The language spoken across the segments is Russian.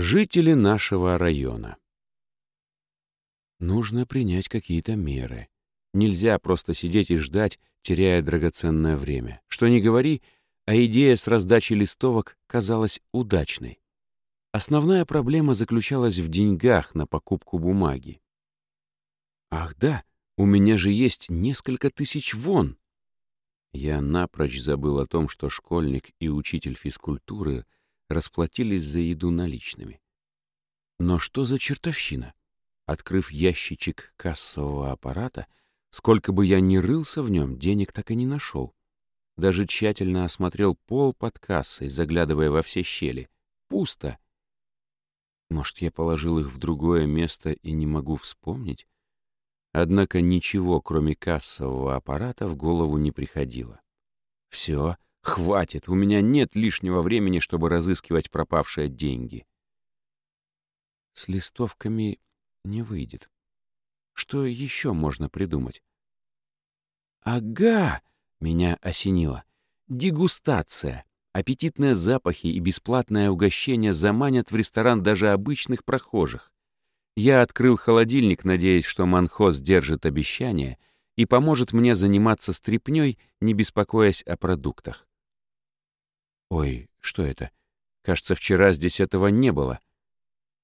Жители нашего района. Нужно принять какие-то меры. Нельзя просто сидеть и ждать, теряя драгоценное время. Что ни говори, а идея с раздачей листовок казалась удачной. Основная проблема заключалась в деньгах на покупку бумаги. Ах да, у меня же есть несколько тысяч вон. Я напрочь забыл о том, что школьник и учитель физкультуры — расплатились за еду наличными. Но что за чертовщина? Открыв ящичек кассового аппарата, сколько бы я ни рылся в нем, денег так и не нашел. Даже тщательно осмотрел пол под кассой, заглядывая во все щели. Пусто. Может, я положил их в другое место и не могу вспомнить? Однако ничего, кроме кассового аппарата, в голову не приходило. Все, Хватит, у меня нет лишнего времени, чтобы разыскивать пропавшие деньги. С листовками не выйдет. Что еще можно придумать? Ага, меня осенило. Дегустация. Аппетитные запахи и бесплатное угощение заманят в ресторан даже обычных прохожих. Я открыл холодильник, надеясь, что Манхоз держит обещание и поможет мне заниматься стряпнёй, не беспокоясь о продуктах. Ой, что это? Кажется, вчера здесь этого не было.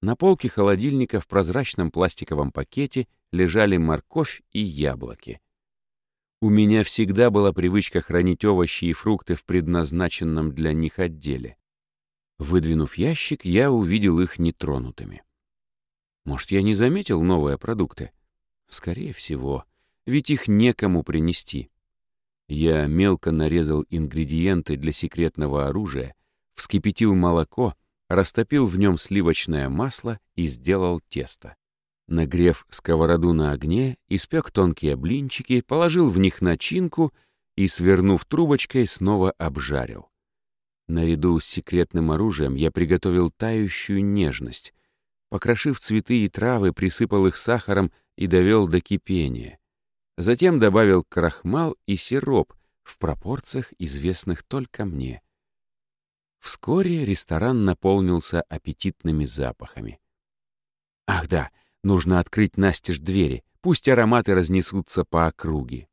На полке холодильника в прозрачном пластиковом пакете лежали морковь и яблоки. У меня всегда была привычка хранить овощи и фрукты в предназначенном для них отделе. Выдвинув ящик, я увидел их нетронутыми. Может, я не заметил новые продукты? Скорее всего, ведь их некому принести. Я мелко нарезал ингредиенты для секретного оружия, вскипятил молоко, растопил в нем сливочное масло и сделал тесто. Нагрев сковороду на огне, испек тонкие блинчики, положил в них начинку и, свернув трубочкой, снова обжарил. Наряду с секретным оружием я приготовил тающую нежность. Покрошив цветы и травы, присыпал их сахаром и довел до кипения. Затем добавил крахмал и сироп в пропорциях, известных только мне. Вскоре ресторан наполнился аппетитными запахами. Ах да, нужно открыть настежь двери, пусть ароматы разнесутся по округе.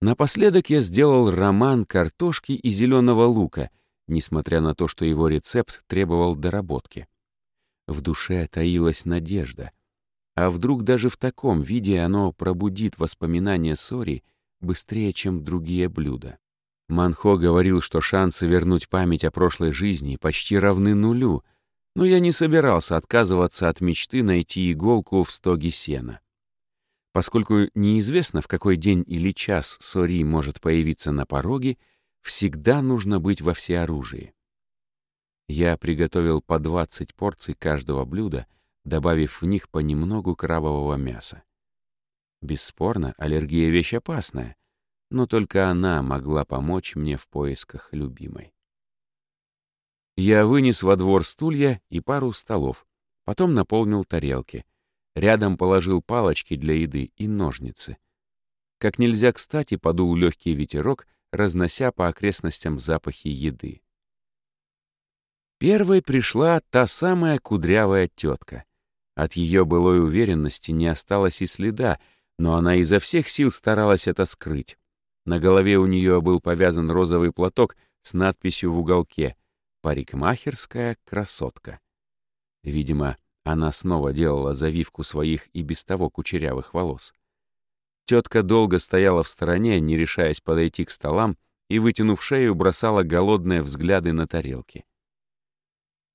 Напоследок я сделал роман картошки и зеленого лука, несмотря на то, что его рецепт требовал доработки. В душе таилась надежда — а вдруг даже в таком виде оно пробудит воспоминания Сори быстрее, чем другие блюда? Манхо говорил, что шансы вернуть память о прошлой жизни почти равны нулю, но я не собирался отказываться от мечты найти иголку в стоге сена. Поскольку неизвестно, в какой день или час Сори может появиться на пороге, всегда нужно быть во всеоружии. Я приготовил по 20 порций каждого блюда — добавив в них понемногу крабового мяса. Бесспорно, аллергия — вещь опасная, но только она могла помочь мне в поисках любимой. Я вынес во двор стулья и пару столов, потом наполнил тарелки. Рядом положил палочки для еды и ножницы. Как нельзя кстати подул легкий ветерок, разнося по окрестностям запахи еды. Первой пришла та самая кудрявая тетка. От ее былой уверенности не осталось и следа, но она изо всех сил старалась это скрыть. На голове у нее был повязан розовый платок с надписью в уголке «Парикмахерская красотка». Видимо, она снова делала завивку своих и без того кучерявых волос. Тетка долго стояла в стороне, не решаясь подойти к столам, и, вытянув шею, бросала голодные взгляды на тарелки.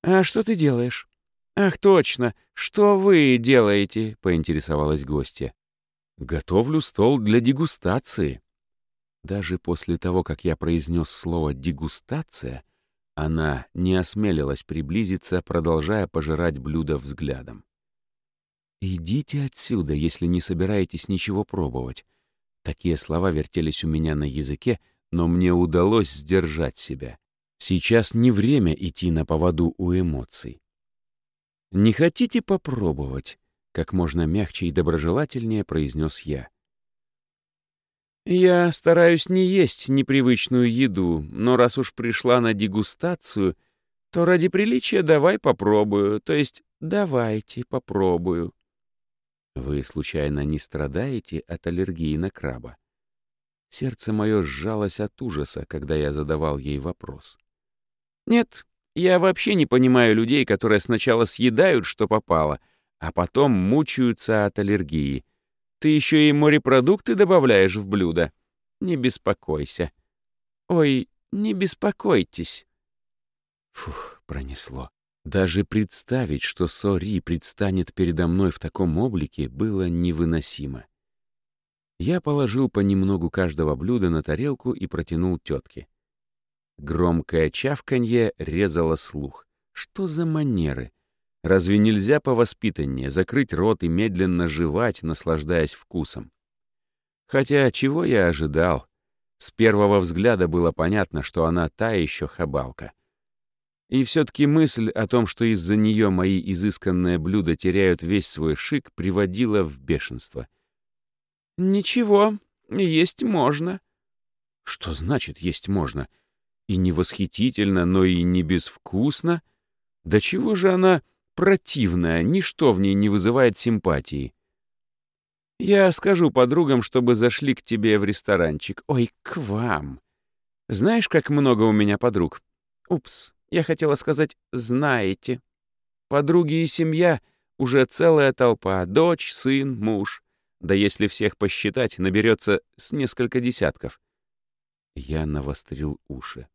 «А что ты делаешь?» «Ах, точно! Что вы делаете?» — поинтересовалась гостья. «Готовлю стол для дегустации». Даже после того, как я произнес слово «дегустация», она не осмелилась приблизиться, продолжая пожирать блюдо взглядом. «Идите отсюда, если не собираетесь ничего пробовать». Такие слова вертелись у меня на языке, но мне удалось сдержать себя. Сейчас не время идти на поводу у эмоций. «Не хотите попробовать?» — как можно мягче и доброжелательнее произнес я. «Я стараюсь не есть непривычную еду, но раз уж пришла на дегустацию, то ради приличия давай попробую, то есть давайте попробую. Вы, случайно, не страдаете от аллергии на краба? Сердце мое сжалось от ужаса, когда я задавал ей вопрос. Нет, я вообще не понимаю людей, которые сначала съедают, что попало, а потом мучаются от аллергии. Ты еще и морепродукты добавляешь в блюдо. Не беспокойся. Ой, не беспокойтесь. Фух, пронесло. Даже представить, что Сори предстанет передо мной в таком облике, было невыносимо. Я положил понемногу каждого блюда на тарелку и протянул тетке. Громкое чавканье резало слух. Что за манеры? Разве нельзя повоспитаннее закрыть рот и медленно жевать, наслаждаясь вкусом? Хотя чего я ожидал? С первого взгляда было понятно, что она та еще хабалка. И все-таки мысль о том, что из-за нее мои изысканные блюда теряют весь свой шик, приводила в бешенство. «Ничего, есть можно». «Что значит «есть можно»? И не восхитительно, но и не безвкусно? Да чего же она противная, ничто в ней не вызывает симпатии?» «Я скажу подругам, чтобы зашли к тебе в ресторанчик. Ой, к вам. Знаешь, как много у меня подруг? Упс, я хотела сказать «знаете». Подруги и семья — уже целая толпа, дочь, сын, муж. Да если всех посчитать, наберется с несколько десятков. Я навострил уши.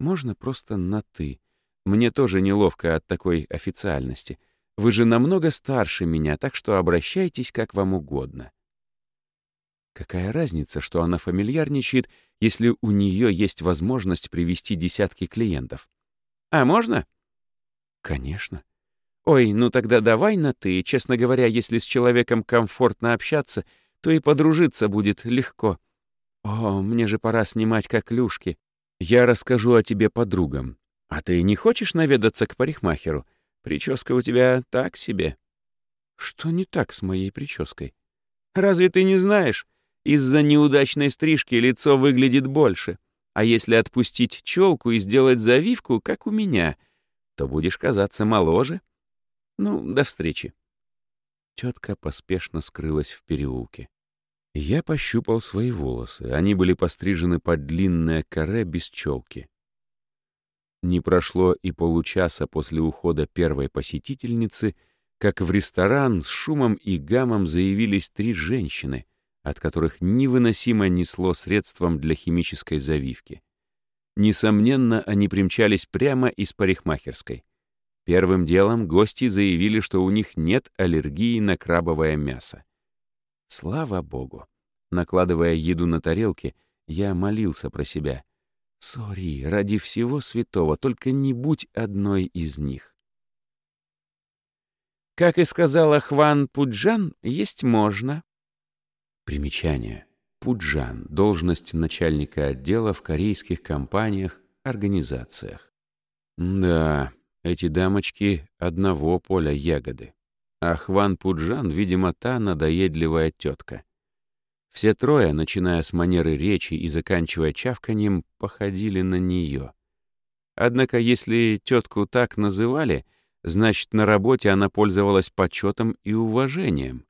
Можно просто на «ты». Мне тоже неловко от такой официальности. Вы же намного старше меня, так что обращайтесь как вам угодно. Какая разница, что она фамильярничает, если у нее есть возможность привести десятки клиентов? А можно? Конечно. Ой, ну тогда давай на «ты». Честно говоря, если с человеком комфортно общаться, то и подружиться будет легко. О, мне же пора снимать коклюшки. Я расскажу о тебе подругам. А ты не хочешь наведаться к парикмахеру? Прическа у тебя так себе. Что не так с моей прической? Разве ты не знаешь? Из-за неудачной стрижки лицо выглядит больше. А если отпустить челку и сделать завивку, как у меня, то будешь казаться моложе. Ну, до встречи. Тетка поспешно скрылась в переулке. Я пощупал свои волосы. Они были пострижены под длинное каре без челки. Не прошло и получаса после ухода первой посетительницы, как в ресторан с шумом и гамом заявились три женщины, от которых невыносимо несло средством для химической завивки. Несомненно, они примчались прямо из парикмахерской. Первым делом гости заявили, что у них нет аллергии на крабовое мясо. Слава богу! Накладывая еду на тарелки, я молился про себя. «Сори, ради всего святого, только не будь одной из них». Как и сказала Хван Пуджан, есть можно, Примечание. Пуджан — должность начальника отдела в корейских компаниях, организациях. Да, эти дамочки одного поля ягоды. А Хван Пуджан, видимо, та надоедливая тетка. Все трое, начиная с манеры речи и заканчивая чавканьем, походили на нее. Однако, если тетку так называли, значит, на работе она пользовалась почетом и уважением.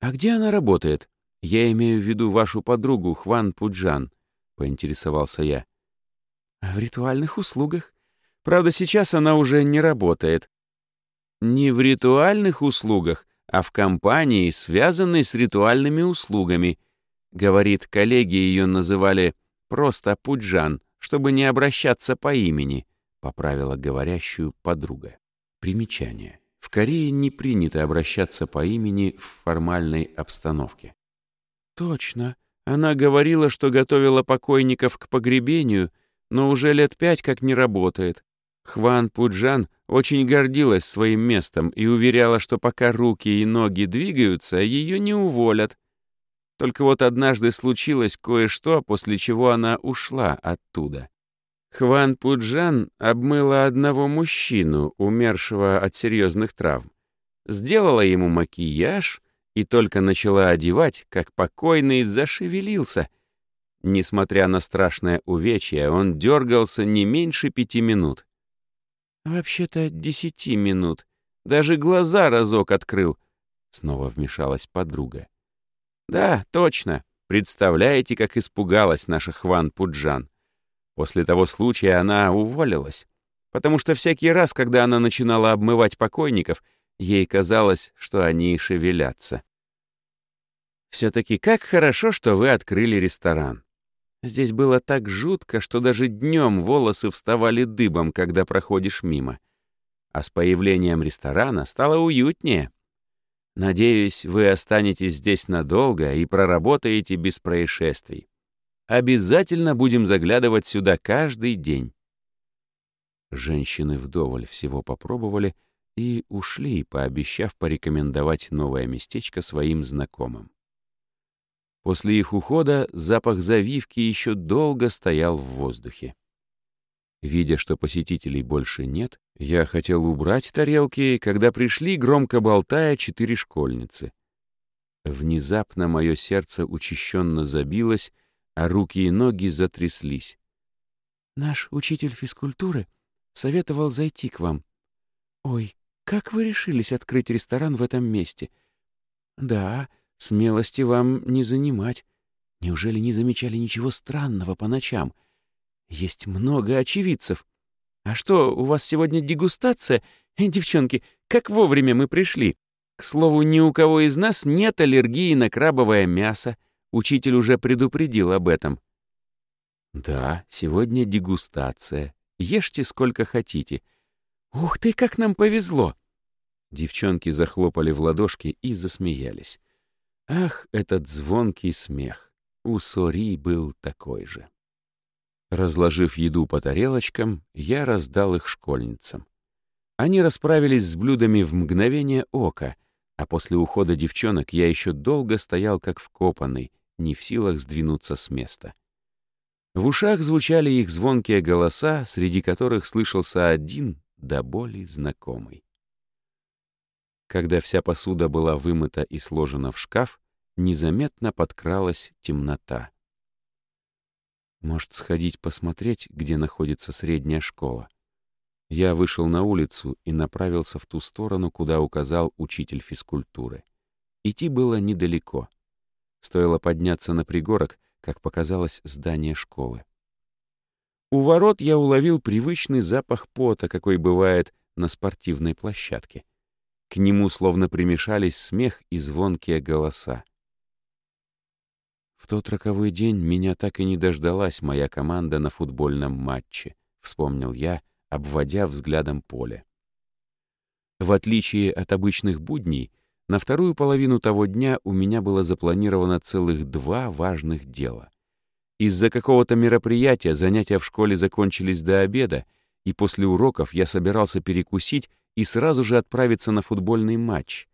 «А где она работает? Я имею в виду вашу подругу Хван Пуджан», — поинтересовался я. «В ритуальных услугах. Правда, сейчас она уже не работает. Не в ритуальных услугах, а в компании, связанной с ритуальными услугами. Говорит, коллеги ее называли просто Пуджан, чтобы не обращаться по имени, поправила говорящую подруга. Примечание. В Корее не принято обращаться по имени в формальной обстановке. Точно. Она говорила, что готовила покойников к погребению, но уже лет пять как не работает. Хван Пуджан очень гордилась своим местом и уверяла, что пока руки и ноги двигаются, ее не уволят. Только вот однажды случилось кое-что, после чего она ушла оттуда. Хван Пуджан обмыла одного мужчину, умершего от серьезных травм. Сделала ему макияж и только начала одевать, как покойный зашевелился. Несмотря на страшное увечье, он дергался не меньше пяти минут. «Вообще-то десяти минут. Даже глаза разок открыл», — снова вмешалась подруга. «Да, точно. Представляете, как испугалась наша Хван Пуджан. После того случая она уволилась, потому что всякий раз, когда она начинала обмывать покойников, ей казалось, что они шевелятся. Все-таки как хорошо, что вы открыли ресторан. Здесь было так жутко, что даже днем волосы вставали дыбом, когда проходишь мимо. А с появлением ресторана стало уютнее. Надеюсь, вы останетесь здесь надолго и проработаете без происшествий. Обязательно будем заглядывать сюда каждый день. Женщины вдоволь всего попробовали и ушли, пообещав порекомендовать новое местечко своим знакомым. После их ухода запах завивки еще долго стоял в воздухе. Видя, что посетителей больше нет, я хотел убрать тарелки, когда пришли, громко болтая, четыре школьницы. Внезапно мое сердце учащенно забилось, а руки и ноги затряслись. «Наш учитель физкультуры советовал зайти к вам. Ой, как вы решились открыть ресторан в этом месте? Да, Смелости вам не занимать. Неужели не замечали ничего странного по ночам? Есть много очевидцев. А что, у вас сегодня дегустация? Э, девчонки, как вовремя мы пришли. К слову, ни у кого из нас нет аллергии на крабовое мясо. Учитель уже предупредил об этом. Да, сегодня дегустация. Ешьте сколько хотите. Ух ты, как нам повезло! Девчонки захлопали в ладошки и засмеялись. Ах, этот звонкий смех! У Сори был такой же. Разложив еду по тарелочкам, я раздал их школьницам. Они расправились с блюдами в мгновение ока, а после ухода девчонок я еще долго стоял как вкопанный, не в силах сдвинуться с места. В ушах звучали их звонкие голоса, среди которых слышался один до боли знакомый. Когда вся посуда была вымыта и сложена в шкаф, незаметно подкралась темнота. Может, сходить посмотреть, где находится средняя школа? Я вышел на улицу и направился в ту сторону, куда указал учитель физкультуры. Идти было недалеко. Стоило подняться на пригорок, как показалось здание школы. У ворот я уловил привычный запах пота, какой бывает на спортивной площадке. К нему словно примешались смех и звонкие голоса. В тот роковой день меня так и не дождалась моя команда на футбольном матче, вспомнил я, обводя взглядом поле. В отличие от обычных будней, на вторую половину того дня у меня было запланировано целых два важных дела. Из-за какого-то мероприятия занятия в школе закончились до обеда, и после уроков я собирался перекусить и сразу же отправиться на футбольный матч.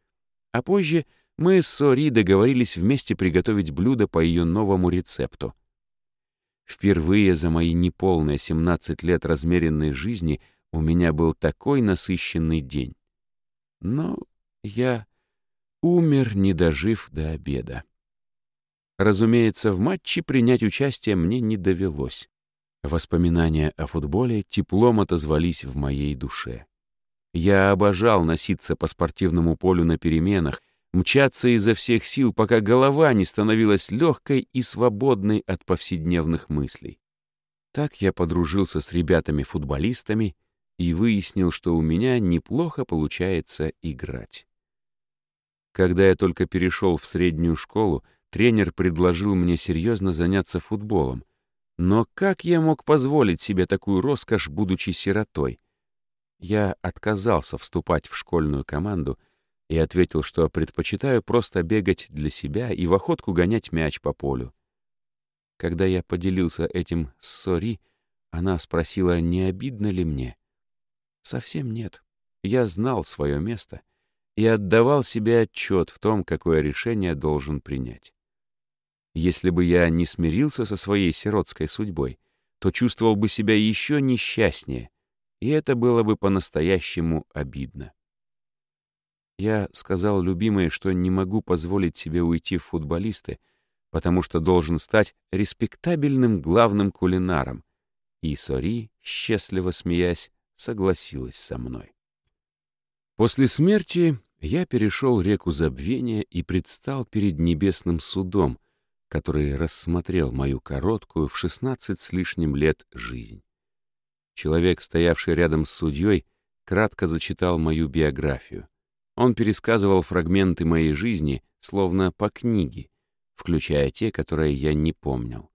А позже мы с Сори договорились вместе приготовить блюдо по ее новому рецепту. Впервые за мои неполные 17 лет размеренной жизни у меня был такой насыщенный день. Но я умер, не дожив до обеда. Разумеется, в матче принять участие мне не довелось. Воспоминания о футболе теплом отозвались в моей душе. Я обожал носиться по спортивному полю на переменах, мчаться изо всех сил, пока голова не становилась легкой и свободной от повседневных мыслей. Так я подружился с ребятами-футболистами и выяснил, что у меня неплохо получается играть. Когда я только перешел в среднюю школу, тренер предложил мне серьезно заняться футболом. Но как я мог позволить себе такую роскошь, будучи сиротой? Я отказался вступать в школьную команду и ответил, что предпочитаю просто бегать для себя и в охотку гонять мяч по полю. Когда я поделился этим с Сори, она спросила, не обидно ли мне. Совсем нет. Я знал свое место и отдавал себе отчет в том, какое решение должен принять. Если бы я не смирился со своей сиротской судьбой, то чувствовал бы себя еще несчастнее, и это было бы по-настоящему обидно. Я сказал любимой, что не могу позволить себе уйти в футболисты, потому что должен стать респектабельным главным кулинаром. И Сори, счастливо смеясь, согласилась со мной. После смерти я перешел реку забвения и предстал перед небесным судом, который рассмотрел мою короткую в шестнадцать с лишним лет жизнь. Человек, стоявший рядом с судьей, кратко зачитал мою биографию. Он пересказывал фрагменты моей жизни, словно по книге, включая те, которые я не помнил.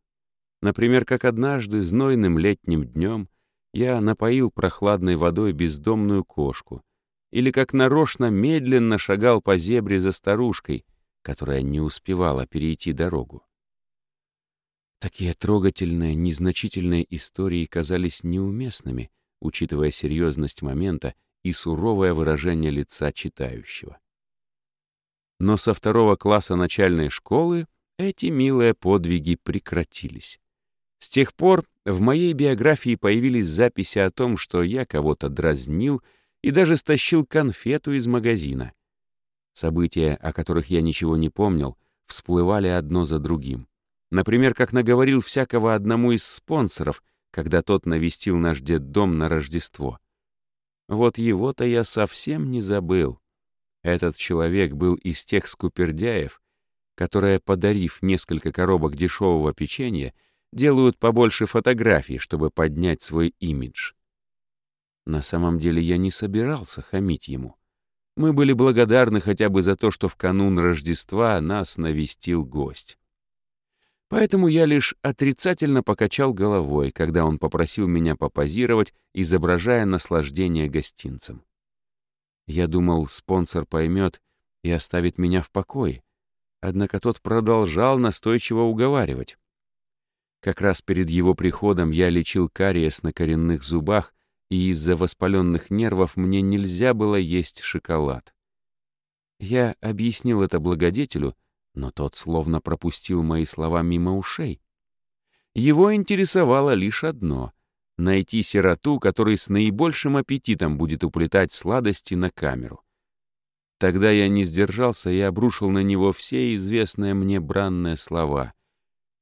Например, как однажды, знойным летним днем, я напоил прохладной водой бездомную кошку, или как нарочно медленно шагал по зебре за старушкой, которая не успевала перейти дорогу. Такие трогательные, незначительные истории казались неуместными, учитывая серьезность момента и суровое выражение лица читающего. Но со второго класса начальной школы эти милые подвиги прекратились. С тех пор в моей биографии появились записи о том, что я кого-то дразнил и даже стащил конфету из магазина. События, о которых я ничего не помнил, всплывали одно за другим. Например, как наговорил всякого одному из спонсоров, когда тот навестил наш детдом на Рождество. Вот его-то я совсем не забыл. Этот человек был из тех скупердяев, которые, подарив несколько коробок дешевого печенья, делают побольше фотографий, чтобы поднять свой имидж. На самом деле я не собирался хамить ему. Мы были благодарны хотя бы за то, что в канун Рождества нас навестил гость. Поэтому я лишь отрицательно покачал головой, когда он попросил меня попозировать, изображая наслаждение гостинцем. Я думал, спонсор поймет и оставит меня в покое, однако тот продолжал настойчиво уговаривать. Как раз перед его приходом я лечил кариес на коренных зубах, и из-за воспаленных нервов мне нельзя было есть шоколад. Я объяснил это благодетелю, но тот словно пропустил мои слова мимо ушей. Его интересовало лишь одно — найти сироту, который с наибольшим аппетитом будет уплетать сладости на камеру. Тогда я не сдержался и обрушил на него все известные мне бранные слова.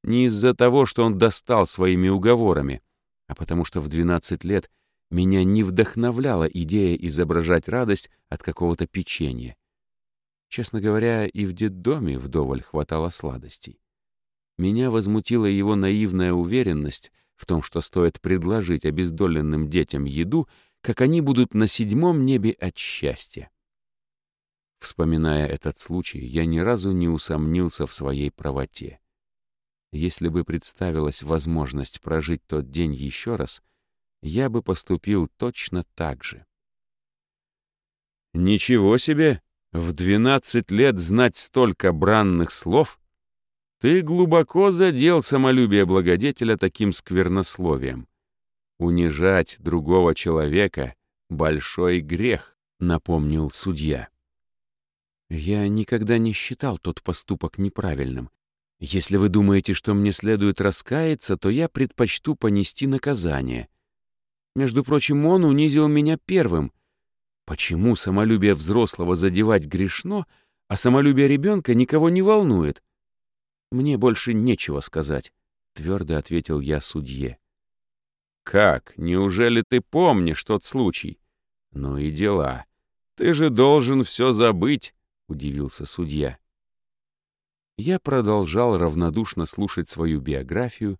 Не из-за того, что он достал своими уговорами, а потому что в 12 лет меня не вдохновляла идея изображать радость от какого-то печенья. Честно говоря, и в детдоме вдоволь хватало сладостей. Меня возмутила его наивная уверенность в том, что стоит предложить обездоленным детям еду, как они будут на седьмом небе от счастья. Вспоминая этот случай, я ни разу не усомнился в своей правоте. Если бы представилась возможность прожить тот день еще раз, я бы поступил точно так же. «Ничего себе!» В двенадцать лет знать столько бранных слов? Ты глубоко задел самолюбие благодетеля таким сквернословием. Унижать другого человека — большой грех, напомнил судья. Я никогда не считал тот поступок неправильным. Если вы думаете, что мне следует раскаяться, то я предпочту понести наказание. Между прочим, он унизил меня первым, Почему самолюбие взрослого задевать грешно, а самолюбие ребенка никого не волнует? Мне больше нечего сказать, — твердо ответил я судье. Как? Неужели ты помнишь тот случай? Ну и дела. Ты же должен все забыть, — удивился судья. Я продолжал равнодушно слушать свою биографию,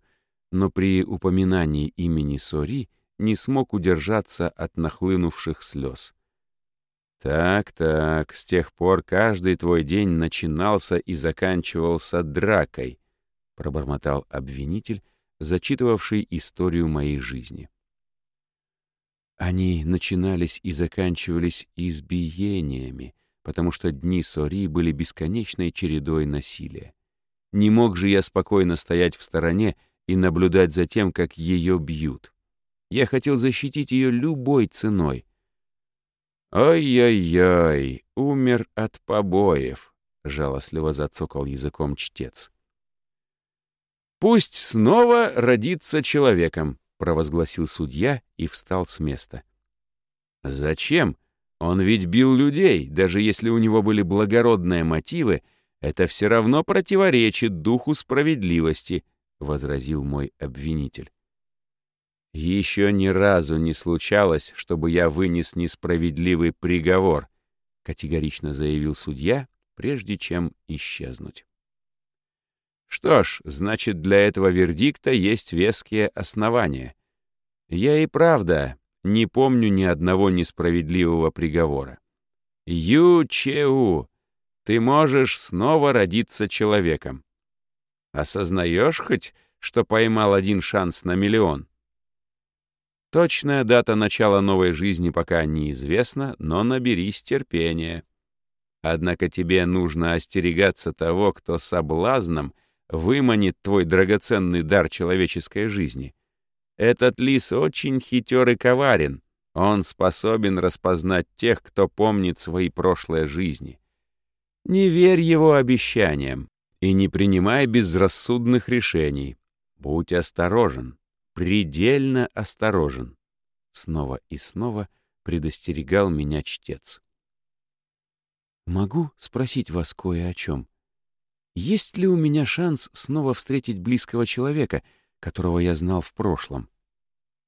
но при упоминании имени Сори не смог удержаться от нахлынувших слез. «Так-так, с тех пор каждый твой день начинался и заканчивался дракой», — пробормотал обвинитель, зачитывавший историю моей жизни. Они начинались и заканчивались избиениями, потому что дни Сори были бесконечной чередой насилия. Не мог же я спокойно стоять в стороне и наблюдать за тем, как ее бьют. Я хотел защитить ее любой ценой, «Ой-ой-ой, умер от побоев», — жалостливо зацокал языком чтец. «Пусть снова родится человеком», — провозгласил судья и встал с места. «Зачем? Он ведь бил людей, даже если у него были благородные мотивы, это все равно противоречит духу справедливости», — возразил мой обвинитель. Еще ни разу не случалось, чтобы я вынес несправедливый приговор, категорично заявил судья, прежде чем исчезнуть. Что ж, значит, для этого вердикта есть веские основания. Я и правда не помню ни одного несправедливого приговора. Ю-Чеу, ты можешь снова родиться человеком. Осознаешь хоть, что поймал один шанс на миллион? Точная дата начала новой жизни пока неизвестна, но наберись терпения. Однако тебе нужно остерегаться того, кто соблазном выманит твой драгоценный дар человеческой жизни. Этот лис очень хитер и коварен. Он способен распознать тех, кто помнит свои прошлые жизни. Не верь его обещаниям и не принимай безрассудных решений. Будь осторожен, предельно осторожен. Снова и снова предостерегал меня чтец. «Могу спросить вас кое о чем? Есть ли у меня шанс снова встретить близкого человека, которого я знал в прошлом?»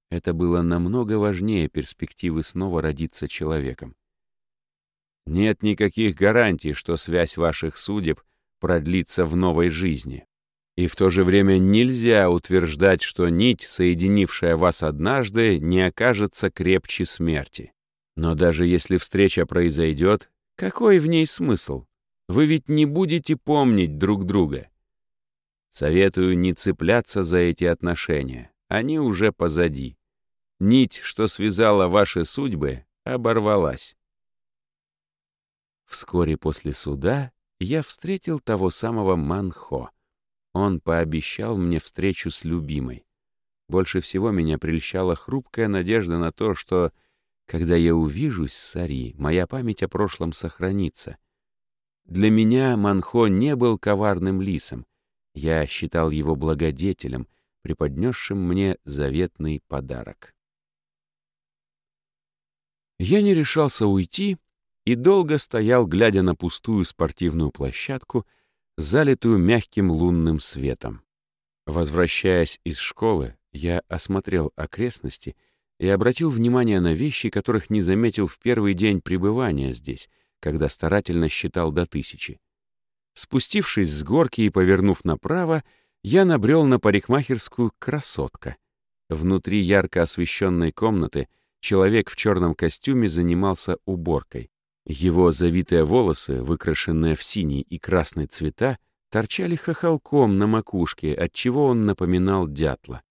Это было намного важнее перспективы снова родиться человеком. Нет никаких гарантий, что связь ваших судеб продлится в новой жизни. И в то же время нельзя утверждать, что нить, соединившая вас однажды, не окажется крепче смерти. Но даже если встреча произойдет, какой в ней смысл? Вы ведь не будете помнить друг друга. Советую не цепляться за эти отношения. Они уже позади. Нить, что связала ваши судьбы, оборвалась. Вскоре после суда я встретил того самого Манхо. Он пообещал мне встречу с любимой. Больше всего меня прельщала хрупкая надежда на то, что когда я увижусь с Сари, моя память о прошлом сохранится. Для меня Манхо не был коварным лисом. Я считал его благодетелем, преподнесшим мне заветный подарок. Я не решался уйти и долго стоял, глядя на пустую спортивную площадку, залитую мягким лунным светом. Возвращаясь из школы, я осмотрел окрестности — и обратил внимание на вещи, которых не заметил в первый день пребывания здесь, когда старательно считал до тысячи. Спустившись с горки и повернув направо, я набрел на парикмахерскую «Красотка». Внутри ярко освещенной комнаты человек в черном костюме занимался уборкой. Его завитые волосы, выкрашенные в синий и красный цвета, торчали хохолком на макушке, отчего он напоминал дятла.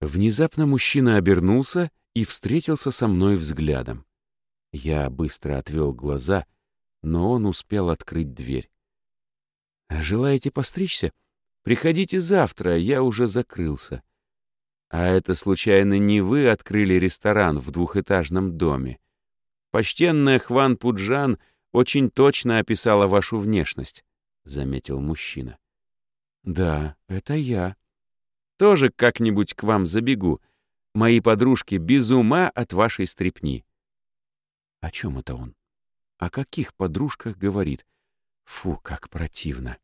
Внезапно мужчина обернулся и встретился со мной взглядом. Я быстро отвел глаза, но он успел открыть дверь. «Желаете постричься? Приходите завтра, я уже закрылся. А это, случайно, не вы открыли ресторан в двухэтажном доме? Почтенная Хван Пуджан очень точно описала вашу внешность», — заметил мужчина. «Да, это я. Тоже как-нибудь к вам забегу. Мои подружки без ума от вашей стрепни. О чем это он? О каких подружках говорит? Фу, как противно.